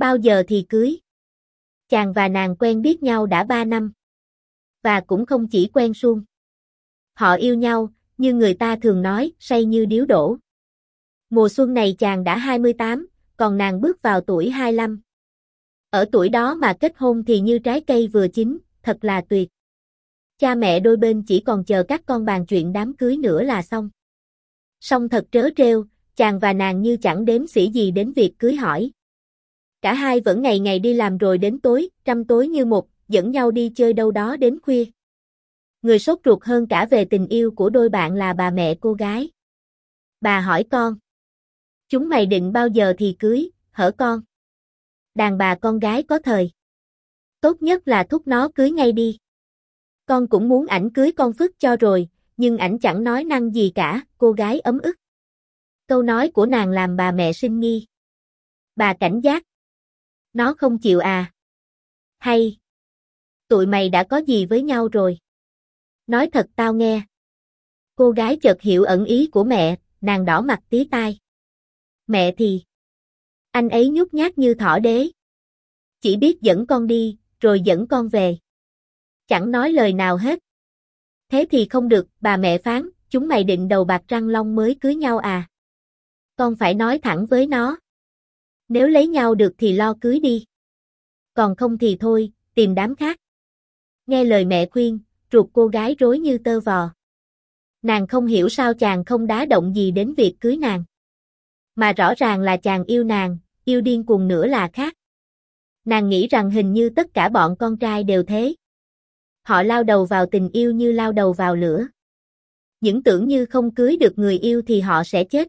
Bao giờ thì cưới? Chàng và nàng quen biết nhau đã ba năm. Và cũng không chỉ quen suông. Họ yêu nhau, như người ta thường nói, say như điếu đổ. Mùa xuân này chàng đã 28, còn nàng bước vào tuổi 25. Ở tuổi đó mà kết hôn thì như trái cây vừa chín, thật là tuyệt. Cha mẹ đôi bên chỉ còn chờ các con bàn chuyện đám cưới nữa là xong. song thật trớ trêu, chàng và nàng như chẳng đếm xỉ gì đến việc cưới hỏi. Cả hai vẫn ngày ngày đi làm rồi đến tối, trăm tối như một, dẫn nhau đi chơi đâu đó đến khuya. Người sốt ruột hơn cả về tình yêu của đôi bạn là bà mẹ cô gái. Bà hỏi con. Chúng mày định bao giờ thì cưới, hở con? Đàn bà con gái có thời. Tốt nhất là thúc nó cưới ngay đi. Con cũng muốn ảnh cưới con Phước cho rồi, nhưng ảnh chẳng nói năng gì cả, cô gái ấm ức. Câu nói của nàng làm bà mẹ sinh nghi. Bà cảnh giác. Nó không chịu à? Hay? Tụi mày đã có gì với nhau rồi? Nói thật tao nghe. Cô gái chợt hiểu ẩn ý của mẹ, nàng đỏ mặt tí tai. Mẹ thì... Anh ấy nhút nhát như thỏ đế. Chỉ biết dẫn con đi, rồi dẫn con về. Chẳng nói lời nào hết. Thế thì không được, bà mẹ phán, chúng mày định đầu bạc răng long mới cưới nhau à? Con phải nói thẳng với nó. Nếu lấy nhau được thì lo cưới đi. Còn không thì thôi, tìm đám khác. Nghe lời mẹ khuyên, ruột cô gái rối như tơ vò. Nàng không hiểu sao chàng không đá động gì đến việc cưới nàng. Mà rõ ràng là chàng yêu nàng, yêu điên cuồng nữa là khác. Nàng nghĩ rằng hình như tất cả bọn con trai đều thế. Họ lao đầu vào tình yêu như lao đầu vào lửa. Những tưởng như không cưới được người yêu thì họ sẽ chết.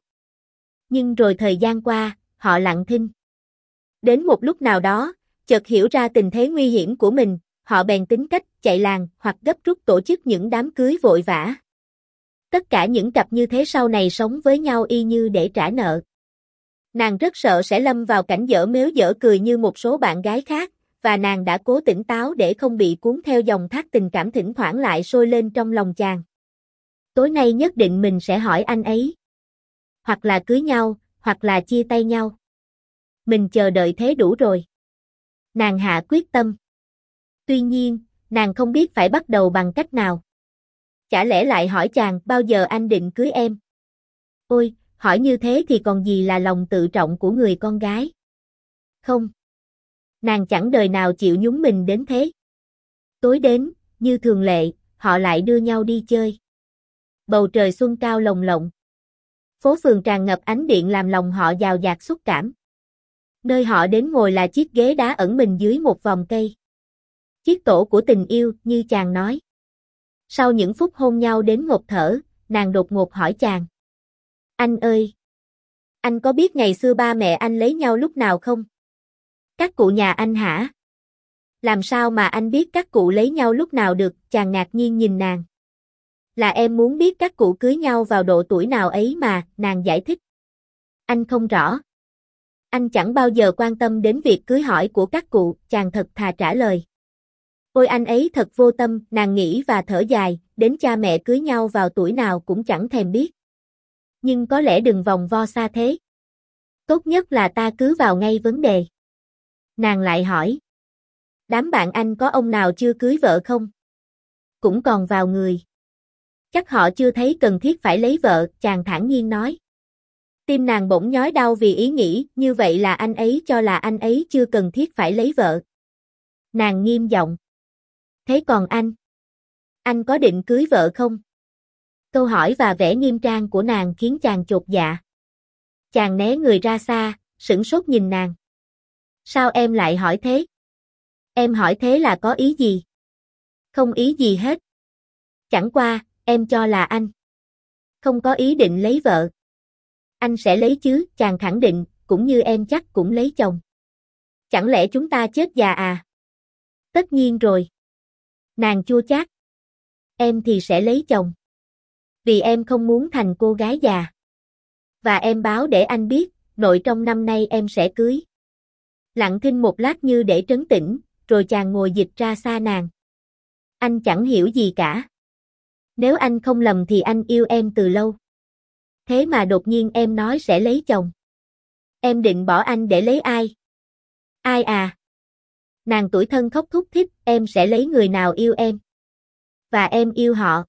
Nhưng rồi thời gian qua, họ lặng thinh. Đến một lúc nào đó, chợt hiểu ra tình thế nguy hiểm của mình, họ bèn tính cách chạy làng hoặc gấp rút tổ chức những đám cưới vội vã. Tất cả những cặp như thế sau này sống với nhau y như để trả nợ. Nàng rất sợ sẽ lâm vào cảnh dở mếu dở cười như một số bạn gái khác, và nàng đã cố tỉnh táo để không bị cuốn theo dòng thác tình cảm thỉnh thoảng lại sôi lên trong lòng chàng. Tối nay nhất định mình sẽ hỏi anh ấy. Hoặc là cưới nhau, hoặc là chia tay nhau. Mình chờ đợi thế đủ rồi. Nàng hạ quyết tâm. Tuy nhiên, nàng không biết phải bắt đầu bằng cách nào. Chả lẽ lại hỏi chàng bao giờ anh định cưới em? Ôi, hỏi như thế thì còn gì là lòng tự trọng của người con gái? Không. Nàng chẳng đời nào chịu nhúng mình đến thế. Tối đến, như thường lệ, họ lại đưa nhau đi chơi. Bầu trời xuân cao lồng lộng. Phố phường tràn ngập ánh điện làm lòng họ giàu dạt xúc cảm. Nơi họ đến ngồi là chiếc ghế đá ẩn mình dưới một vòng cây. Chiếc tổ của tình yêu, như chàng nói. Sau những phút hôn nhau đến ngột thở, nàng đột ngột hỏi chàng. Anh ơi! Anh có biết ngày xưa ba mẹ anh lấy nhau lúc nào không? Các cụ nhà anh hả? Làm sao mà anh biết các cụ lấy nhau lúc nào được, chàng ngạc nhiên nhìn nàng. Là em muốn biết các cụ cưới nhau vào độ tuổi nào ấy mà, nàng giải thích. Anh không rõ. Anh chẳng bao giờ quan tâm đến việc cưới hỏi của các cụ, chàng thật thà trả lời. Ôi anh ấy thật vô tâm, nàng nghĩ và thở dài, đến cha mẹ cưới nhau vào tuổi nào cũng chẳng thèm biết. Nhưng có lẽ đừng vòng vo xa thế. Tốt nhất là ta cứ vào ngay vấn đề. Nàng lại hỏi. Đám bạn anh có ông nào chưa cưới vợ không? Cũng còn vào người. Chắc họ chưa thấy cần thiết phải lấy vợ, chàng thản nhiên nói. Tim nàng bỗng nhói đau vì ý nghĩ, như vậy là anh ấy cho là anh ấy chưa cần thiết phải lấy vợ. Nàng nghiêm giọng. Thế còn anh? Anh có định cưới vợ không? Câu hỏi và vẻ nghiêm trang của nàng khiến chàng chột dạ. Chàng né người ra xa, sửng sốt nhìn nàng. Sao em lại hỏi thế? Em hỏi thế là có ý gì? Không ý gì hết. Chẳng qua, em cho là anh. Không có ý định lấy vợ. Anh sẽ lấy chứ, chàng khẳng định, cũng như em chắc cũng lấy chồng. Chẳng lẽ chúng ta chết già à? Tất nhiên rồi. Nàng chua chát. Em thì sẽ lấy chồng. Vì em không muốn thành cô gái già. Và em báo để anh biết, nội trong năm nay em sẽ cưới. Lặng thinh một lát như để trấn tĩnh, rồi chàng ngồi dịch ra xa nàng. Anh chẳng hiểu gì cả. Nếu anh không lầm thì anh yêu em từ lâu. Thế mà đột nhiên em nói sẽ lấy chồng. Em định bỏ anh để lấy ai? Ai à? Nàng tuổi thân khóc thúc thích, em sẽ lấy người nào yêu em? Và em yêu họ.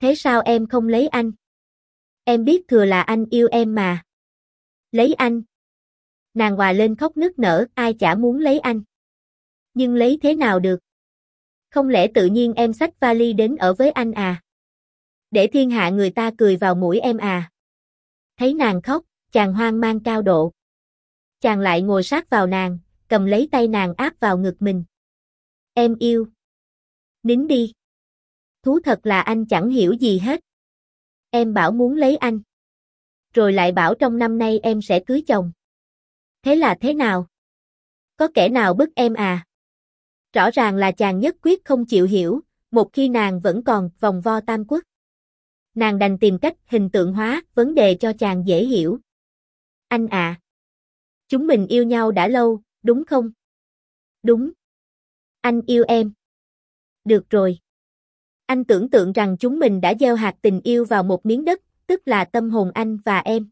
Thế sao em không lấy anh? Em biết thừa là anh yêu em mà. Lấy anh. Nàng hòa lên khóc nức nở, ai chả muốn lấy anh. Nhưng lấy thế nào được? Không lẽ tự nhiên em xách vali đến ở với anh à? Để thiên hạ người ta cười vào mũi em à? Thấy nàng khóc, chàng hoang mang cao độ. Chàng lại ngồi sát vào nàng, cầm lấy tay nàng áp vào ngực mình. Em yêu. Nín đi. Thú thật là anh chẳng hiểu gì hết. Em bảo muốn lấy anh. Rồi lại bảo trong năm nay em sẽ cưới chồng. Thế là thế nào? Có kẻ nào bức em à? Rõ ràng là chàng nhất quyết không chịu hiểu, một khi nàng vẫn còn vòng vo tam quốc. Nàng đành tìm cách hình tượng hóa vấn đề cho chàng dễ hiểu. Anh à. Chúng mình yêu nhau đã lâu, đúng không? Đúng. Anh yêu em. Được rồi. Anh tưởng tượng rằng chúng mình đã gieo hạt tình yêu vào một miếng đất, tức là tâm hồn anh và em.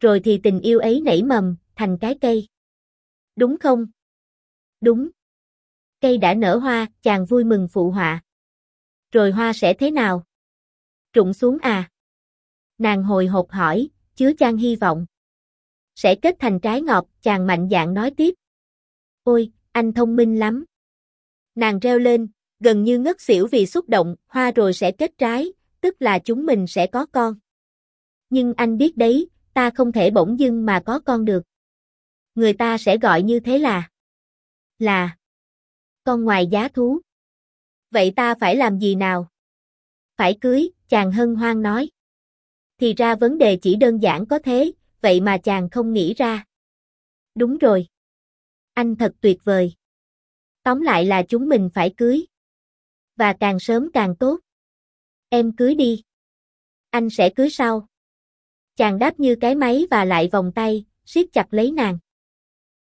Rồi thì tình yêu ấy nảy mầm, thành cái cây. Đúng không? Đúng. Cây đã nở hoa, chàng vui mừng phụ họa. Rồi hoa sẽ thế nào? Trụng xuống à? Nàng hồi hộp hỏi, chứa chàng hy vọng. Sẽ kết thành trái ngọt, chàng mạnh dạn nói tiếp. Ôi, anh thông minh lắm. Nàng reo lên, gần như ngất xỉu vì xúc động, hoa rồi sẽ kết trái, tức là chúng mình sẽ có con. Nhưng anh biết đấy, ta không thể bỗng dưng mà có con được. Người ta sẽ gọi như thế là là con ngoài giá thú. Vậy ta phải làm gì nào? Phải cưới, chàng hân hoan nói. Thì ra vấn đề chỉ đơn giản có thế, vậy mà chàng không nghĩ ra. Đúng rồi. Anh thật tuyệt vời. Tóm lại là chúng mình phải cưới. Và càng sớm càng tốt. Em cưới đi. Anh sẽ cưới sau. Chàng đáp như cái máy và lại vòng tay, siết chặt lấy nàng.